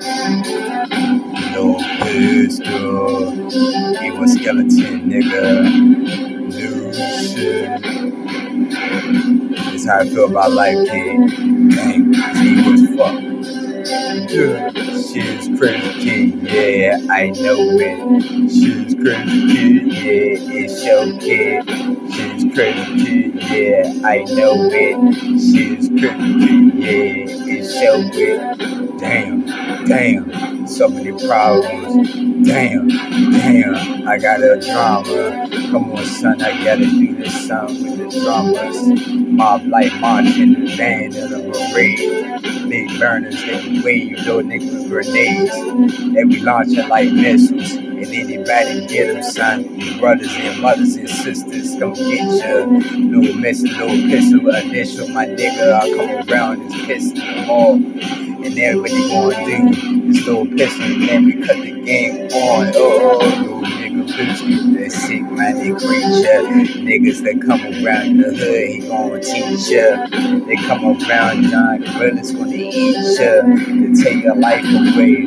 No pistol. He was skeleton, nigga. New shit. This how I feel about life, kid. Dang, he was fucked. She's crazy yeah, I know it. She's crazy yeah, it's kid. She's crazy yeah, I know it. She's crazy yeah, it's it. Damn, damn, so many problems. Damn, damn, I got a drama. Come on, son, I gotta do this song with the drummers. Mob like marching the band in a parade. Big burners, they wave those niggas with grenades. They be launching like missiles. And anybody get them, son. Your brothers and mothers and sisters, come get ya. No missing, no pistol initial. My nigga, I come around and piss them all. And everybody gonna do little pistol. And then we cut the game on. Oh, oh, oh bitch, that sick minded creature. Niggas that come around the hood, he gon' teach ya. They come around, John Gorilla's gonna eat ya. To take your life away,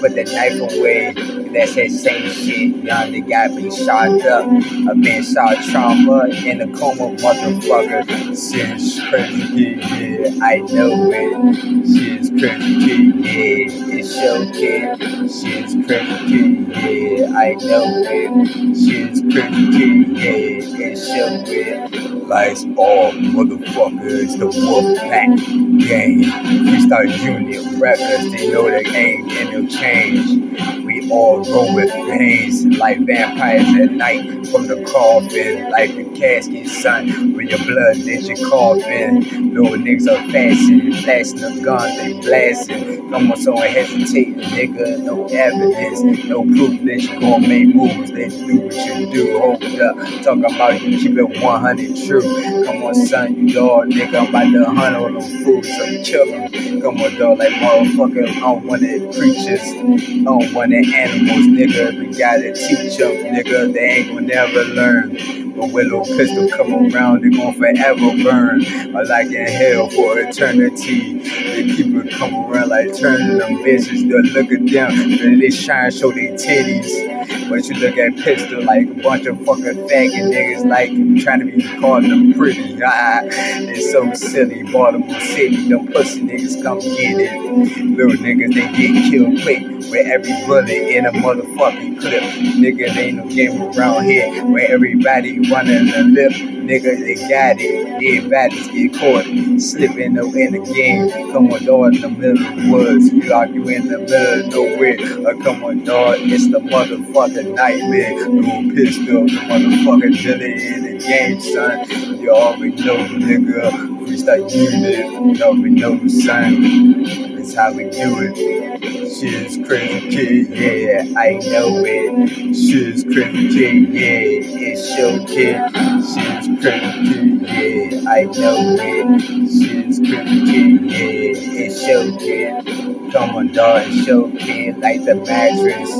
put the knife away. That's that same shit. Young the guy be shot up. i been shot trauma in a coma, motherfucker. Shit's crazy, yeah, I know it. Shit's crazy, yeah, it's your kid. Shit's crazy, yeah, I know it. Shit's crazy, yeah, it's your kid. Lights off, motherfucker. It's the Wolf Pack game. Freestyle Unit records, they know they ain't getting no change. We all roll with veins like vampires at night from the coffin, like the casket, son. When your blood hits your coffin, little niggas are fasting, flashing the guns, they blasting. Come on, someone hesitate, nigga, no evidence, no proof that you gon' make moves. They do what you do, hold it up. Talking about you keep it 100 true. Come on, son, you dog, nigga, I'm about to hunt on them fools, so them. Come on, dog, like motherfucker, I don't want it creatures, I don't want it animals, nigga. We gotta teach them, nigga. They ain't gonna never learn. But when little pistol come around, they gon' forever burn. I like in hell for eternity. They keep it come around like turning them bitches. They look at them, then they shine, show their titties. But you look at pistol like a bunch of fucking faggot niggas like trying to be calling them pretty. It's so silly. Baltimore City, them pussy niggas come get it. Little niggas, they get killed quick with every bullet in a motherfucking clip. Nigga, there ain't no game around here where everybody running the lip. Nigga, they got it. Dead bodies get caught slipping in the game. Come on, dog, in the middle of the woods. You argue in the middle of nowhere. Uh, come on, dog, it's the motherfucking nightmare. No pistol, the motherfucking villain in the game, son. You already know, nigga. Freestyle unit, you already know, son. That's how we do it. She's crazy kid, yeah, I know it. She's crazy kid, yeah, it's your kid. She's crazy kid, yeah, I know it. She's crazy kid, yeah, it's your kid. Come on, dog, your kid like the mattress.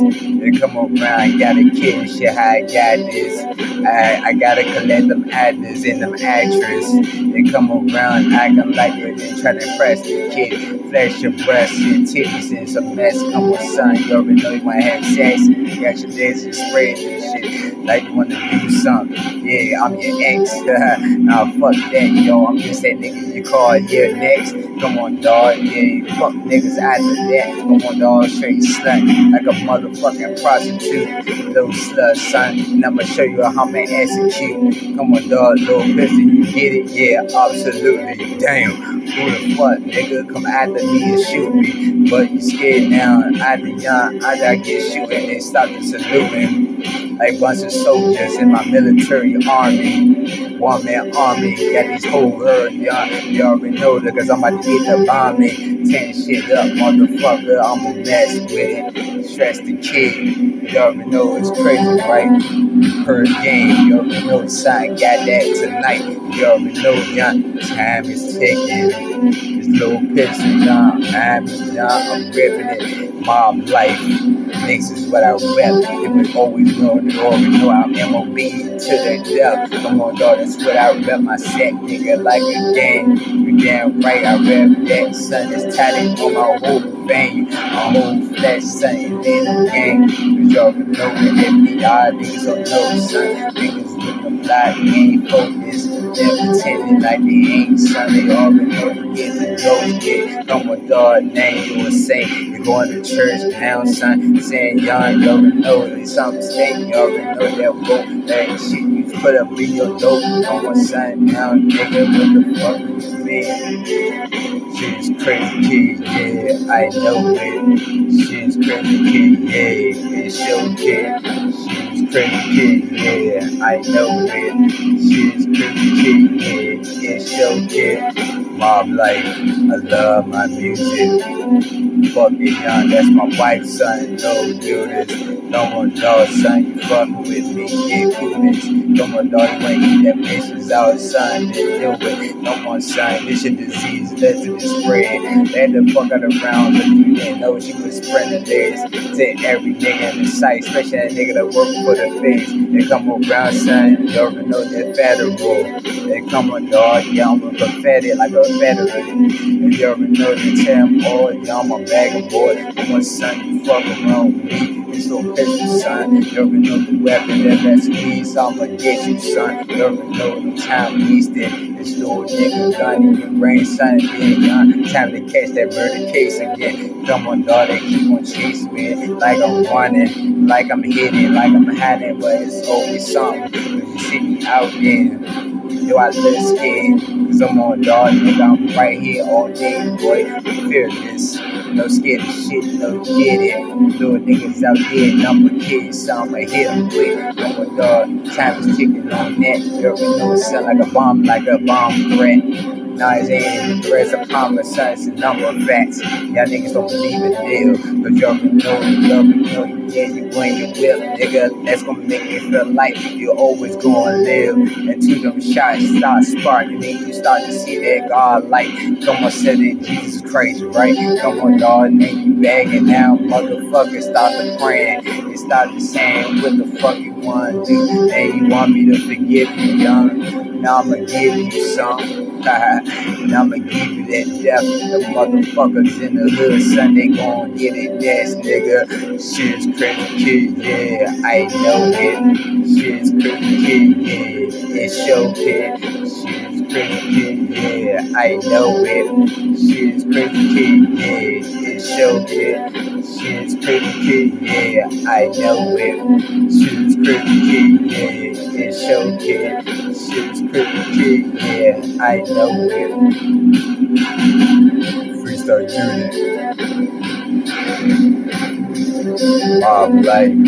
They come around, gotta kill shit, how I got this. I, I gotta collect them actors and them actresses. They come around acting like they trying to impress the kid. Flesh your breasts and titties and some mess. Come on, son, you already know you wanna have sex. You got your laser sprays and shit. Like you wanna do something. Yeah, I'm your ex. nah, fuck that, yo. I'm just that nigga you call here next. Come on, dog. Yeah, fuck niggas after that. Come on, dog. Straight slut. Like a motherfucking prostitute. Little slut, son. And I'ma show you how I'm gonna execute. Come on, dog. Little pistol, you get it? Yeah, absolutely. Damn. Who the fuck, nigga? Come after me and shoot me. But you scared now. I the young, I gotta get shooting and stop the saluting. Like bunch of soldiers in my military army. One man army. Got these whole world, y'all. You already know that cause I'm about to get the bombing. Ten shit up, motherfucker. I'ma mess with it. The kid. You already know it's crazy, right? Per game. You already know the sign got that tonight. You already know, young. Time is ticking. This little picture, young. I'm young. I'm ripping it. Mob life. Next is what I rep. It was always know, they already know I'm MOB to the death. Come on, dog, that's what I rep. My set, nigga, like a gang. You damn right, I rep that. Son, it's tatted on my whole vein. My whole flesh, son, and then the gang. Cause y'all know the FBI, niggas don't know, son. Niggas with the black ain't focused. They're pretending like they ain't, son. They already know to get the. Come on, dog, name you a saint. You're going to church now, son. Saying you already know there's some mistake. Already know that vote, that shit you put up in your dope. Come on, son, now, nigga, what the fuck you mean? She's crazy, kid, yeah, I know it. She's crazy, kid, yeah, it's your kid. Crazy, kid, yeah, I know it. She's crazy, kid, yeah, it's your kid. Mob life, I love my music. Fuck it, young, that's my wife, son. No, this. No more dog, son. You fucking with me, get coolness. No more dog, you ain't eat that bitches out, son. Then do it. No more, son. This your disease, let it spread. Let the fuck out around, but you didn't know she was spreading this to every nigga in the sight, especially that nigga that work for the feds. They come around, son. You already know they're federal. They come on, dog. Yeah, I'm a prophetic like a federal. And you already know the term, oh, yeah, I'm a bag of boy. I'm son, you fuck around with me. It's so pistol, son. You already know the weapon that lets me, I'ma get you, son. You already know the time wasted. This little nigga gun in your brain, son. Being young, time to catch that murder case again. Come on, they keep on chasing me like I'm running, like I'm hitting, like I'm hiding, but it's always something. You see me out there. Yo, I live scared, cause I'm on dog, nigga. I'm right here all day, boy. Fearless. No scared of shit, no get it. Little niggas out there, number kids, so I'ma hit them. I'm a dog, time is ticking on that. You already know it sound like a bomb, like a bomb threat. Now it's ain't rest of common sense number of facts. Y'all niggas don't believe in deal. Cause y'all can know, y'all can know, yeah, you bring your whip, nigga. That's gonna make me feel like you're always gonna live. Until them shots start sparking, then you start to see that God light. Come on, say that Jesus Christ, right? Come on, y'all, and you bagging now, motherfuckers Stop the praying. They start the saying what the fuck you wanna do. And you want me to forgive you, young. Now I'ma give you some. and I'ma give you that death. The motherfuckers in the hood, son, they gon' get it next, nigga. Shit's crazy, kid, yeah, I know it. Shit's crazy, kid, yeah, it's your kid. Shit's crazy, kid, yeah, I know it. She's kid, yeah, it's your kid. She's kid, yeah, I know it. She's kid, yeah, it's your kid She's pretty yeah, I know it. Freestyle unit. Mob life.